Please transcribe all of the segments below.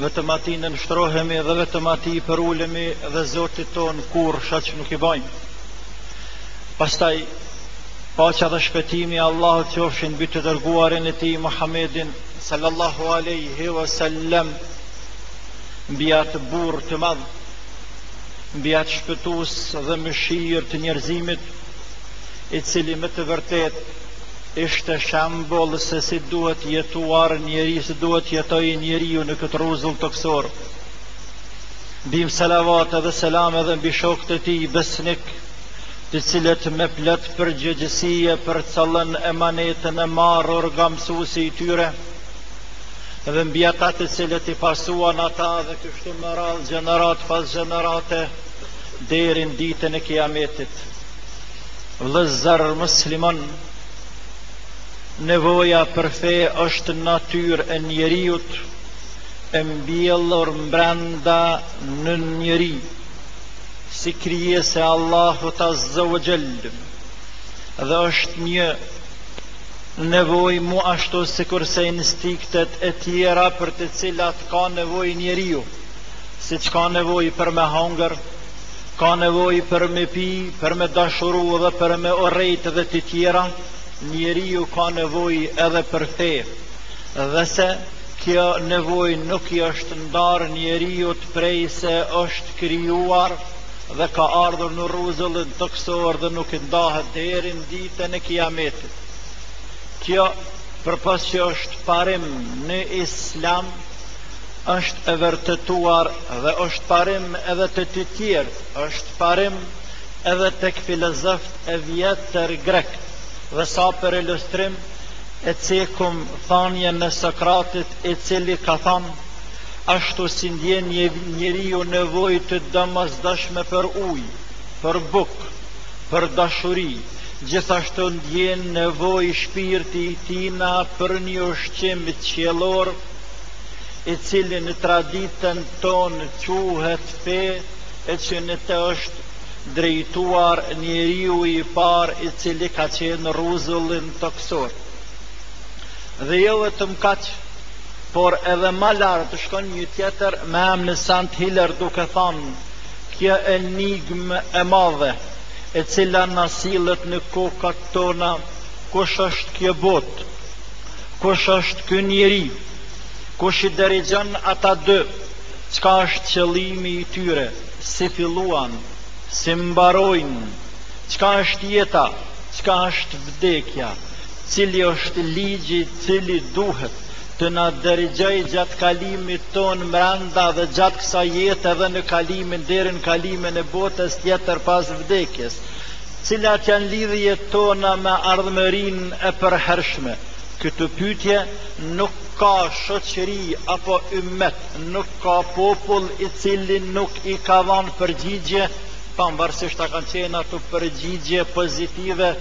Vetëm Atij nënshtrohemi dhe vetëm Atij i përulemi dhe Zotit tonë kurrë shok nuk i bajmë. Pastaj, paqa dhe shpëtimi i Allahut qofshin mbi të dërguarin e tij Muhammedin sallallahu alaihi wasallam mbi atë burrë të madh mbi atë shpëtues dhe mëshirë të njerëzimit i cili me të vërtetë Ishte shembull se si duhet jetuar njeri, si duhet jetojë njeriu në këtë rruzull tokësor. Bim salavate edhe selam edhe mbi shokët e tij besnikë, të cilët me plot përgjegjësi e përcollën emanetin e marrur nga mësuesi i tyre, dhe mbi ata të cilët i pasuan ata dhe kështu me radhë gjeneratë pas gjenerate, deri n'ditën e kiametit. Vëllezër muslimanë, nevoja për fe është natyrë e njeriut e mbjellur mbrenda në njeri, si krijesë e Allahut Azza wa Jall, dhe është një nevojë mu ashtu sikurse instinktet e tjera për të cilat ka nevojë njeriu, siç ka nevojë për me hongër, Ka nevojë për me pi, për me dashuru dhe për me urrejt dhe të tjera, njeriu ka nevojë edhe për fe. Dhe se kjo nevojë nuk i është ndarë njeriut prej se është krijuar dhe ka ardhur në rruzullin tokësor dhe nuk i ndahet deri në ditën e Kiametit. Kjo përpos që është parim në Islam, Është e vërtetuar dhe është parim edhe te të tjerët, është parim edhe tek filozofët e vjetër grekë, dhe sa për ilustrim e cekim thanien e Sokratit i cili ka thanë, Ashtu si ndjen njeriu nevojë të domosdoshme për ujë, për bukë, për dashuri, gjithashtu ndjen nevojë shpirti i tina për një ushqim qiellor, i cili në traditën tonë quhet fe e që në të është drejtuar njeriu i parë i cili ka qenë n'rruzullin tokësor. Dhe jo vetëm kaq, por edhe ma lart shkon një tjetër me emrin Sant Hiller duke thanë kjo enigmë e madhe e cila na sillet në kokat tona kush është kjo botë Kush është ky njeri? Kush i derigjon ata dy? Çka është qëllimi i tyre? Si filluan? Si mbarojnë? Çka është jeta? Çka është vdekja? Cili është ligji i cili duhet të na derigjojë gjatë kalimit tonë mrenda dhe gjatë kësaj jete dhe në kalimin deri në kalimin e botës tjetër pas vdekjes? Cilat janë lidhjet tona me ardhmërinë e përhershme? Këtë pyetje nuk ka shoqëri apo ymmet, nuk ka popull i cili nuk i ka dhënë përgjigje, pamvarësisht a kanë qenë ato përgjigje pozitive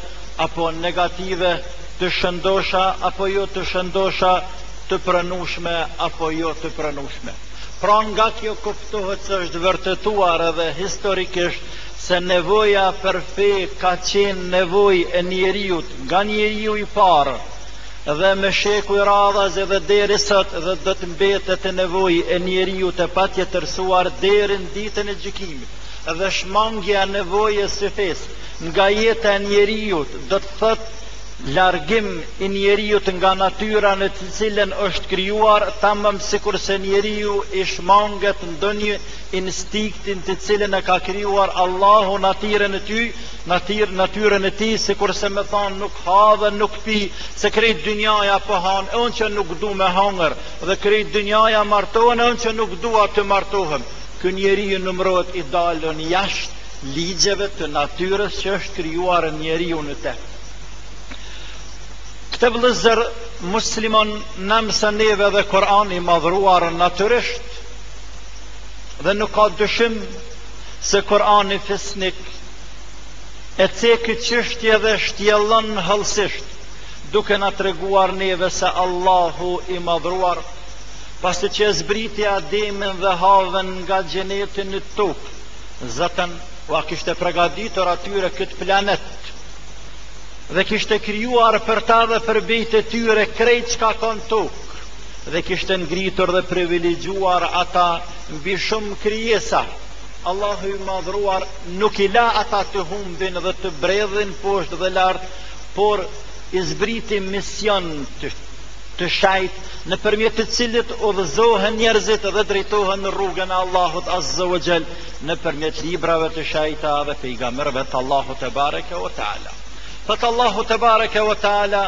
apo negative, të shëndosha apo jo të shëndosha, të pranueshme apo jo të pranueshme. Pra nga kjo kuptohet se është vërtetuar edhe historikisht Se nevoja për fe ka qenë nevojë e njeriut nga njeriu i parë dhe me shekuj radhazi edhe deri sot dhe do të mbetet nevojë e njeriut e patjetërsuar deri në ditën e gjykimit dhe shmangia e nevojës së fesë nga jeta e njeriut do të thotë largim i njeriut nga natyra në të cilën është krijuar tamam sikurse njeriu i shmanget ndonjë instinktin të cilin e ka krijuar Allahu në natyrën e ty, natyr, natyrën e tij, sikurse me thanë nuk ha dhe nuk pi, se krejt dynjaja po hanë, e unë që nuk du me hangër, dhe krejt dynjaja martohen, e unë që nuk dua të martohem. Ky njeri numërohet i dalun jashtë ligjeve të natyrës që është krijuar njeriu në te. Këtë vëllezër musliman na mëson neve dhe Kur'ani i madhruar natyrisht Dhe nuk ka dyshim se Kurani fisnik e cek këtë çështje dhe shtjellon hollësisht, duke na treguar neve se Allahu i madhruar, pasi që e zbriti Ademin dhe Havën nga xheneti në tokë, zaten ua kishte pregaditur atyre këtë planet, dhe kishte krijuar për ta dhe për bijtë e tyre krejt çka ka në tokë. dhe kishte ngritur dhe privilegjuar ata mbi shumë krijesa. Allahu i Madhëruar nuk i la ata të humbin dhe të bredhin poshtë dhe lart, por i zbriti mision të, të shejt nëpërmjet të cilit udhëzohen njerëzit dhe drejtohen në rrugën e Allahut Azza wa Jall nëpërmjet librave të shejta dhe pejgamberëve të Allahut tebareke ue teala. Thotë Allahu tebareke ue teala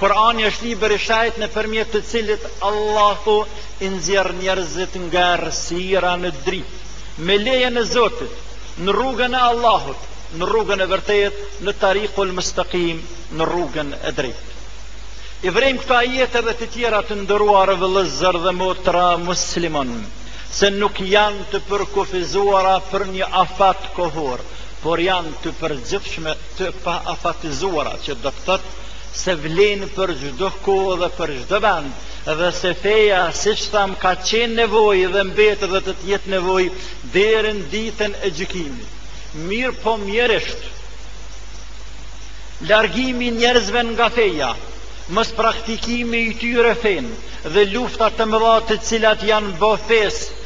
Kur'ani është libër i shenjtë nëpërmjet të cilit Allahu i nxjerr njerëzit nga errësira në dritë, me lejen e Zotit, në rrugën e Allahut, në rrugën e vërtetë, në tarikul mustaqim, në rrugën e drejtë. I vrejmë këto ajete dhe të tjera të nderuar vëllezër dhe motra muslimanë, se nuk janë të përkufizuara për një afat kohor, por janë të përgjithshme të paafatizuara, që do të thotë se vlen për çdo kohë dhe për çdo vend, dhe se feja, siç thamë, ka qenë nevojë dhe mbetet dhe do të jetë nevojë deri në ditën e gjykimit. Mirëpo mjerisht, largimi i njerëzve nga feja, mospraktikimi i tyre fenë dhe lufta të mëdha të cilat i janë bo fesë,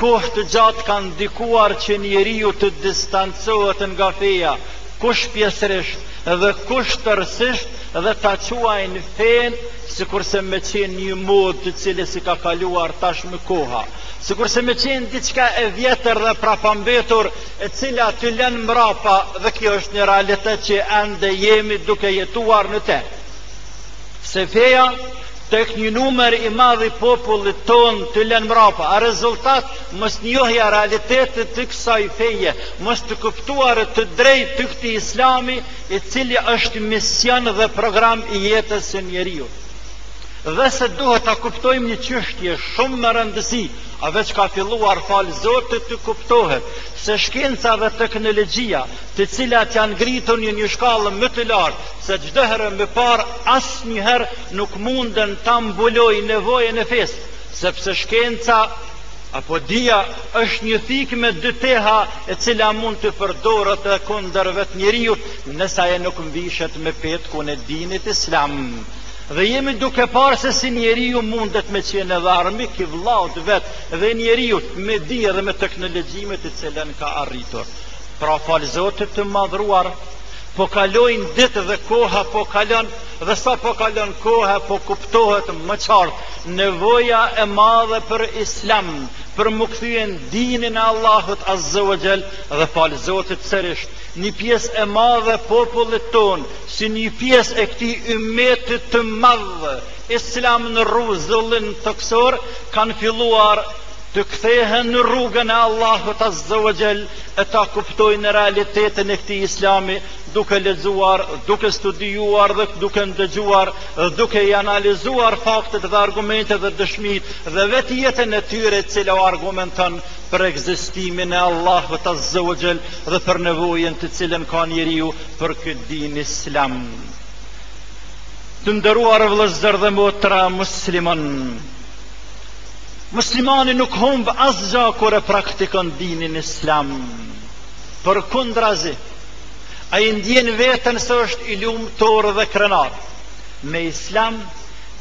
kohë të gjatë kanë ndikuar që njeriu të distancohet nga feja, kush pjesërisht dhe kush tërësisht dhe ta quajnë fenë sikurse me qenë një modë të cilës i ka kaluar tashmë koha, sikurse me qenë diçka e vjetër dhe e prapambetur e cila të lënë mrapa dhe kjo është një realitet që ende jemi duke jetuar në te. Se feja Tek një numër i madh i popullit tonë të lënë mrapa, rezultat, mosnjohja e realitetit të kësaj feje, mos të kuptuar të drejtë të këtij Islami, i cili është mision dhe program i jetës së njeriut. Dhe se duhet ta kuptojmë një çështje shumë me rëndësi, veç ka filluar falë Zotit të kuptohet se shkenca dhe teknologjia, të cilat janë ngritur në një shkallë më të lartë, se çdo herë më parë asnjëherë nuk munden ta mbulojnë nevojën e fesë, sepse shkenca apo dija është një thikë me dy teha e cila mund të përdoret edhe kundër vetë njeriut nëse ajo nuk mvishet me petkun e dinit islam. Dhe jemi duke parë se si njeriu mundet me qenë edhe armik i vllaut vet dhe njeriut me dije dhe me teknologji me të cilën ka arritur. Pra falë Zotit të madhëruar, Po kalojnë ditë dhe koha po kalon dhe sa po kalon koha po kuptohet më qartë nevoja e madhe për Islam, për m'u kthy në dinin e Allahut Azza wa Jall dhe falë Zotit sërisht një pjesë e madhe e popullit tonë, si një pjesë e këtij ymmetit të madh Islam në rruzullin tokësor kanë filluar të kthehen në rrugën e Allahut Azza wa Jall e ta kuptojnë realitetin e këtij Islami duke lexuar, duke studiuar dhe duke ndëgjuar, duke i analizuar faktet dhe argumentet dhe dëshmitë dhe vetë jetën e tyre e cila u argumenton për ekzistimin e Allahut Azza wa Jall dhe për nevojën të cilën ka njeriu për këtë din Islam. Të nderuar vëllezër dhe motra muslimanë, Muslimani nuk humb asgja kur e praktikon dinin islam. Përkundrazi, ai ndjen veten se është i lumtur dhe krenar. Me islam,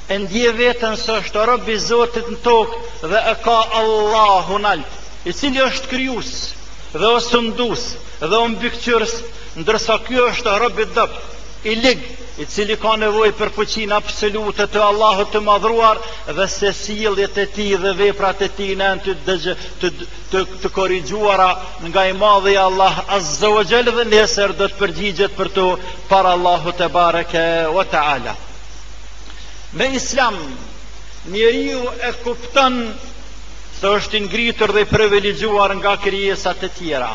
e ndjen veten se është rob i Zotit në tokë dhe e ka Allahun nalt, i cili është krijues dhe është sundues dhe është mbikëqyrës, ndërsa ky është rob i dobët, i lig, i cili ka nevojë për fuqinë absolute të Allahut të Madhëruar dhe se sjelljet e tij dhe veprat e tij në të dëgj, të, të, të korrigjuara nga i madhi Allah Azza wa Jall dhe nesër do të përgjigjet për to para Allahut tebareke wa taala. Me Islam njeriu e kupton se është i ngritur dhe i privilegjuar nga krijesat e tjera.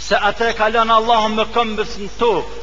Se atë e ka lënë Allahu mëkëmbës në tokë,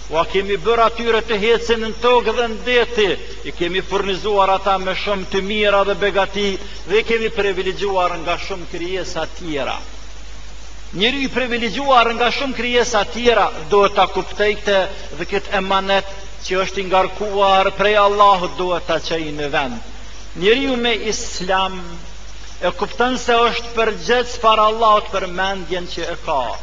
Ua kemi bërë atyre të ecin në tokë dhe në det, i kemi furnizuar ata me shumë të mira dhe begati dhe i kemi privilegjuar nga shumë krijesa tjera. Njeriu i privilegjuar nga shumë krijesa tjera duhet ta kuptojë këtë dhe këtë emanet që është i ngarkuar prej Allahut duhet ta çojë në vend. Njeriu me Islam e kupton se është përgjegjës para Allahut për mendjen që e ka.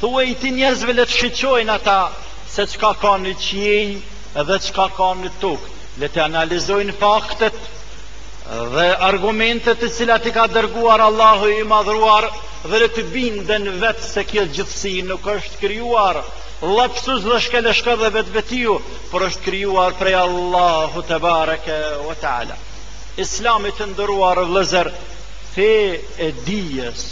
Thuaj ti njerëzve le të shiqojnë ata se çka ka në qiejë dhe çka ka në tokë, le të analizojnë faktet dhe argumentet të cilat i ka dërguar Allahu i Madhëruar dhe le të binden vetë se kjo gjithësi nuk është krijuar lapsus dhe shkel e shko dhe vetvetiu, por është krijuar prej Allahu tebareke wa ta'ala. Islami, të nderuar vëllezër, fe e dijes,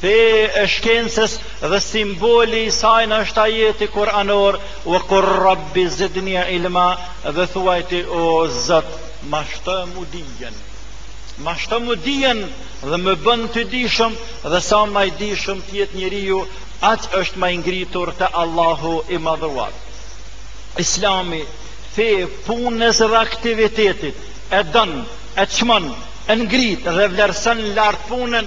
Fe e shkencës dhe simboli i sajn është ajeti Kur'anor, Wa qul Rabbi zidni ilma, dhe thuaj ti o Zot, ma shto mu dijen. Ma shto mu dijen dhe më bën të dijshëm dhe sa ma i dijshëm të jetë njeriu, aq është ma i ngritur te Allahu i Madhëruar. Islami, fe e punës dhe aktivitetit, e don, e çmon, e ngrit dhe vlerëson lart punën,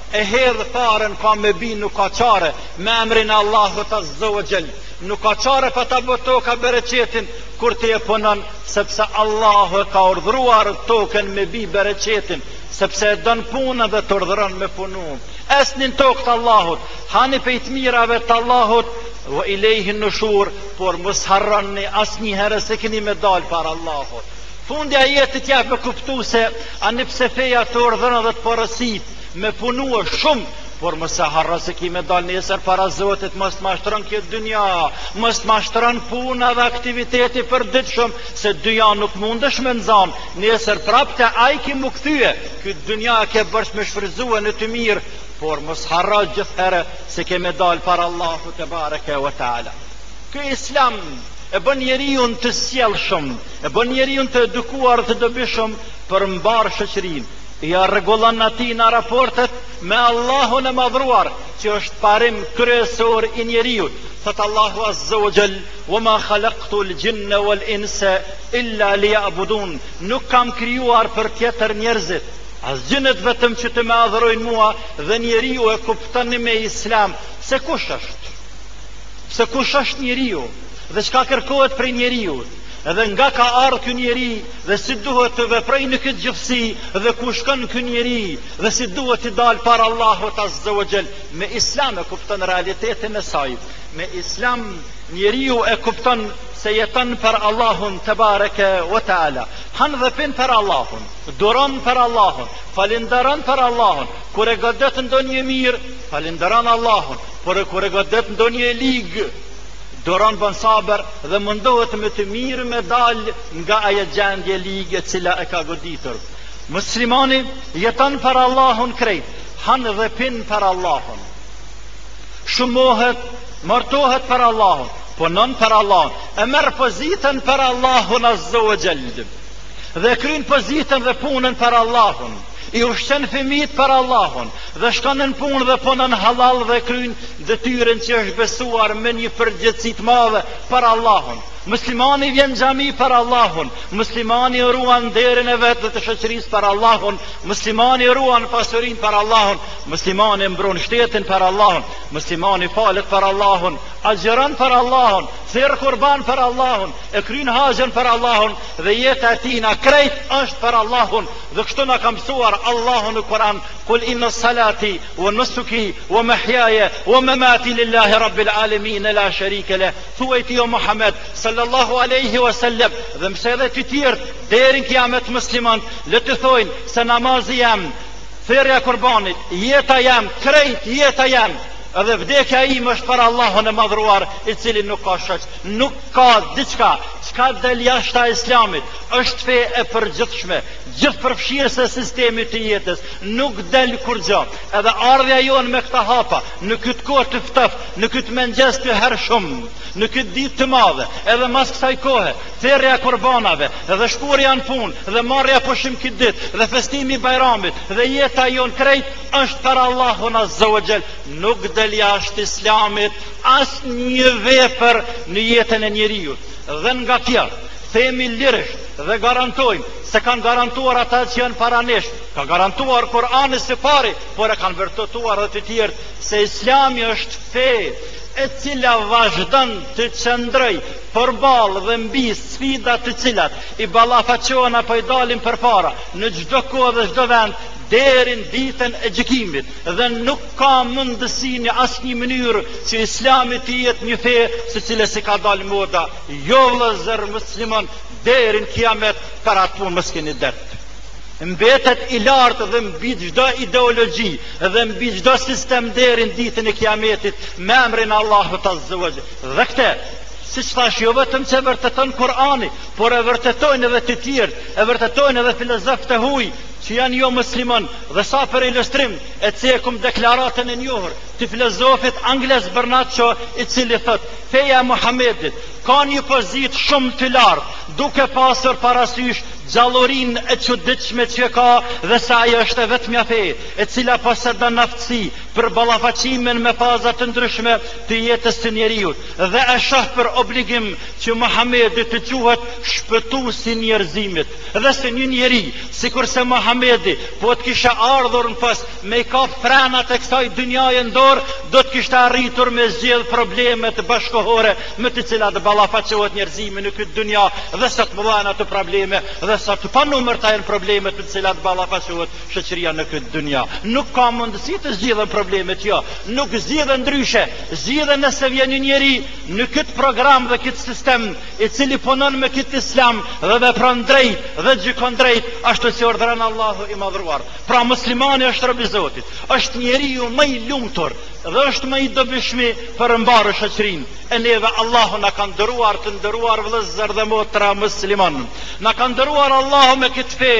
E hedh farën ka me bi nuk ka çare me emrin e Allahut azze wa xhel nuk ka çare pa ta bë toka bereqetin kur ti e punon sepse Allahu e ka urdhëruar tokën me bi bereqetin sepse e don punën dhe të urdhëron me punu ecni në tokë të Allahut hani pej të mirave të Allahut wa ilejhin nushur por mos harroni asnjëherë se keni me dal para Allahut fundi i jetës ja me kuptu se ani pse feja të urdhëron dhe të porosit Me punue shumë Por mos e harro se ki me dal nesër para Zotit, mos të mashtron kjo dynja, mos të mashtron puna dhe aktiviteti i përditshëm, se dynjanë nuk mundesh me e zan, nesër prap te ai ki me u kthy, kjo dynja ke borxh me shfrytzue në të mirë, por mos harro gjithherë se ke me dal para Allahut tebareke ve teala. Ky islam e bën njeriun të sjellshëm, e bën njeriun të edukuar të dobishëm për mbarë shoqërinë, Ia rregullon atijna raportet me Allahun e Madhëruar, që është parim kryesor i njeriut. Thot Allahu Azza wa Jall, "Wa ma khalaqtu al-jinna wal-insa illa liya'budun." Nuk kam krijuar për tjetër njerëzit, as xhinët vetëm që të më adhurojnë mua dhe njeriu e kupton me Islam se kush është, se kush është njeriu dhe çka kërkohet prej njeriut edhe nga ka ardh ky njeri, dhe si duhet të veprojë në këtë gjithësi dhe ku shkon ky njeri dhe si duhet të dalë para Allahut azza wa jall me islam e kupton realitetin e saj me islam njeriu e kupton se jeton për Allahun tebareke wa taala han dhe pin për Allahun duron për Allahun falenderon për Allahun kur e godet ndonjë mirë falenderon Allahun por kur e godet ndonjë ligë Duron bën sabër dhe mundohet me të mirë me dalë nga ajo gjendje e ligë e cila e ka goditur. Muslimani jeton për Allahun krejt, han dhe pin për Allahun. Shumohet, martohet për Allahun, punon për Allahun, e merr pozitën për Allahun azza wa jall. Dhe e kryn pozitën dhe punën për Allahun i ushqen fëmijët për Allahun dhe shkon në punë dhe punon halal dhe kryn Detyrën që i është besuar me një përgjegjësi të madhe për Allahun. Muslimani vjen në xhami për Allahun, muslimani e ruan nderin e vet dhe të shoqërisë për Allahun, muslimani ruan pasurinë për Allahun, muslimani mbron shtetin për Allahun, muslimani falet për Allahun, agjëron për Allahun, therr kurban për Allahun, e kryn haxhin për Allahun dhe jeta e tijna krejt është për Allahun dhe kështu na ka mësuar Allahu në Kur'an, kul inna salati Wa nusuki wa mahyaya wa mamati lillahi rabbil alemine la sharike leh, thuaj ti o Muhammed, sallallahu alejhi wa sellem, dhe mësoj edhe të tjerët deri në kiamet muslimanët, le të thojnë se namazi jem, therrja e kurbanit, jeta jem, krejt jeta jem, edhe vdekja ime është për Allahun e madhruar, i cili nuk ka shoq, nuk ka diçka, çka del jashta islamit, është fe e përgjithshme, gjithëpërfshirëse e sistemit të jetës, Nuk del kurrgjo. Edhe ardhja jonë me këta hapa, në këtë kohë të ftohtë, në këtë mëngjes të hershëm, në këtë ditë të madhe, edhe mas kësaj kohe, therja e kurbanave, dhe shkuarja në punë, dhe marrja pushim këtë ditë, dhe festimi i Bajramit, dhe jeta jonë krejt, është për Allahun Azza wa Jall. Nuk del jashtë Islamit asnjë vepër në jetën e njeriut. Dhe nga kjo, themi lirisht dhe garantojmë se kanë garantuar ata që janë para nesh, Ka garantuar Kur'ani së pari, por e kanë vërtetuar edhe të tjerët se Islami është fe e cila vazhdon të qëndrojë përballë dhe mbi sfidat të cilat i ballafaqohen apo i dalin përpara në çdo kohë dhe çdo vend deri në ditën e gjykimit dhe nuk ka mundësi në asnjë mënyrë që Islami të jetë një fe së cilës i ka dalë moda jo vëllezër musliman deri në kiamet për atë punë mos keni dert mbetet i lartë dhe mbi çdo ideologji dhe mbi çdo sistem deri në ditën e Kiametit me emrin e Allahut Azza wa Jall. Dhe këte, siç thashë, jo vetëm që e vërteton Kurani, por e vërtetojnë edhe të tjerët, e vërtetojnë edhe filozofë të huaj, që janë jomuslimanë, dhe sa për ilustrim, e cekim deklaratën e njohur, të filozofit anglez Bernard Sho, i cili thotë, feja e Muhammedit, ka një pozitë shumë të lartë, duke pasur parasysh gjallërinë e çuditshme që ka dhe se ajo është e vetmja fe e cila posedon aftësi për ballafaqimin me faza të ndryshme të jetës së njeriut dhe e shoh për obligim që Muhamedi të quhet shpëtues i njerëzimit dhe se një njeri sikurse Muhamedi po të kishe ardhur në post me i kap frenat e kësaj dynjaje në dorë do të kishte arritur me zgjidh problemet bashkëkohore me të cilat ballafaqohet njerëzimi në këtë dynja dhe sa të mëdha janë ato probleme dhe sa të panumërta janë problemet me të cilat ballafaqohet shoqëria në këtë dynja. Nuk ka mundësi të zgjidhen problemet jo, nuk zgjidhen ndryshe, zgjidhen nëse vjen një njeri në këtë program dhe këtë sistem i cili punon me këtë islam dhe vepron drejt dhe gjykon drejt ashtu si urdhëron Allahu i madhruar. Pra muslimani është rob i Zotit, është njeriu më i lumtur Dhe është më i dobishmi për mbarë shoqërinë. E neve Allahu na ka nderuar të nderuar vëllezër dhe motra musliman. Na ka nderuar Allahu me këtë fe.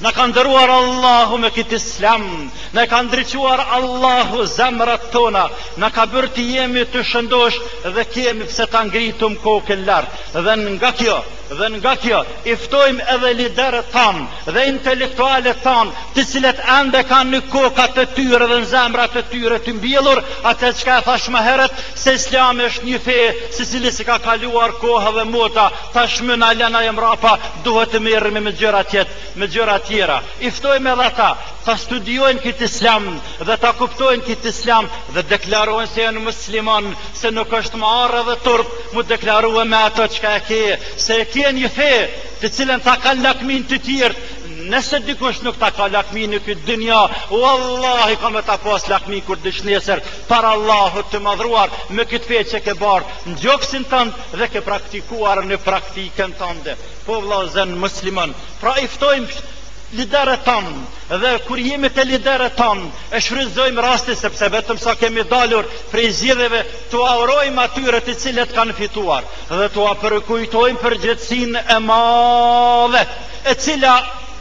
Na ka nderuar Allahu me këtë Islam. Na ka ndriçuar Allahu zemrat tona. Na ka bërë të jemi të shëndosh dhe kemi pse ta ngritim kokën lart. Dhe nga kjo Dhe nga kjo, i ftojmë edhe liderët tanë dhe intelektualët tanë, të cilët ende kanë në kokat e tyre dhe në zemrat e tyre të mbjellur atë çka e thashë ma herët, se Islami është një fe, së cilës i ka kaluar koha dhe moda, tashmë na e lën ajo mbrapa, duhet të merremi me gjëra tje, me gjëra tjera. I ftojmë edhe ata, ta studiojnë këtë Islam dhe ta kuptojnë këtë Islam dhe deklarohen se janë musliman, se nuk është marre dhe turp m'u deklaru me atë çka e ke, se e ke një fe të cilën ta kanë lakmi të tjerët, nëse dikush nuk ta ka lakmi në këtë dynja, vallahi ka me ta pas lakmi kur të del nesër para Allahut të madhëruar, me këtë fe që ke bartë, në gjoksin tënd dhe ke praktikuar në praktikën tënde. Po vëllezër musliman, pra i ftojmë Liderët tanë, dhe kur jemi te liderët tanë, e shfrytëzojmë rastin sepse vetëm sa kemi dalur prej zgjedhjeve, t'ua urojmë atyre të cilët kanë fituar dhe t'ua përkujtojmë përgjegjësinë e madhe e cila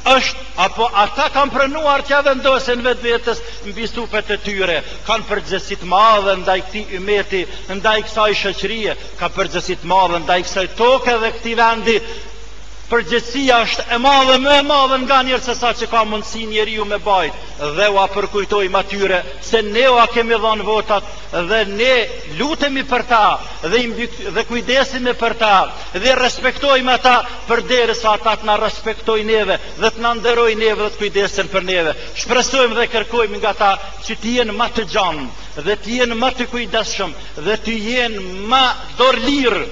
është apo ata kanë pranuar t'ia vendosin vetvetes mbi supet e tyre, kanë përgjegjësi të madhe ndaj këtij ymmeti, ndaj kësaj shoqërie, kanë përgjegjësi të madhe ndaj kësaj toke dhe këtij vendi, Përgjegjësia është e madhe më e madhe nganjëherë se sa që ka mundësi njeriu me e bajt dhe ua përkujtojmë atyre se ne ua kemi dhënë votat dhe ne lutemi për ta dhe i mbi dhe kujdesemi për ta dhe i respektojmë ata përderisa ata të na respektojnë neve dhe të na nderojnë neve dhe të kujdesen për neve shpresojmë dhe kërkojmë nga ta që të jenë më të gjanë dhe të jenë më të kujdesshëm dhe të jenë më dorëlirë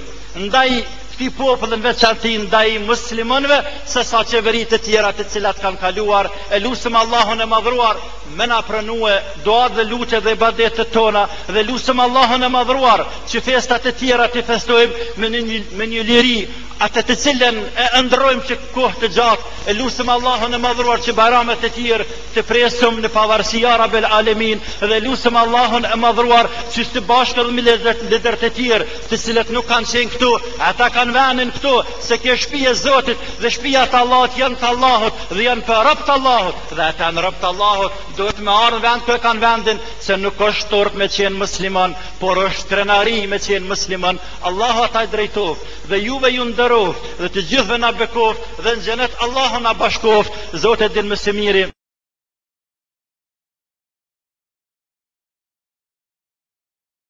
ndaj këtij populli në veçanti ndaj muslimanëve se sa qeveritë e tjera të cilat kanë kaluar e lusim Allahun e madhëruar me na pranue duat dhe lutjet dhe ibadetet tona dhe lusim Allahun e madhëruar që festat e tjera t'i festojmë me një, me një liri atë të cilën e ëndërrojmë që kohë të gjatë e lusim Allahun e madhëruar që bajramet e tjerë t'i presim në pavarësi ja Rabbil Alemin dhe lusim Allahun e madhëruar që së bashku edhe me liderët e tjerë të cilët nuk kanë qenë këtu, ata kanë venin këtu, se kjo shpi e Zotit dhe shpiat e Allahut janë të Allahut dhe janë për robë të Allahut dhe ata janë robë të Allahut duhet me ardhë në vend ku e kanë vendin se nuk është turp me qenë muslimon, por është krenari me qenë muslimon, Allahu ata i drejtoft dhe juve ju nderoft dhe të gjithve na bekoft dhe në xhenet Allahu na bashkoft, Zoti e din më së miri.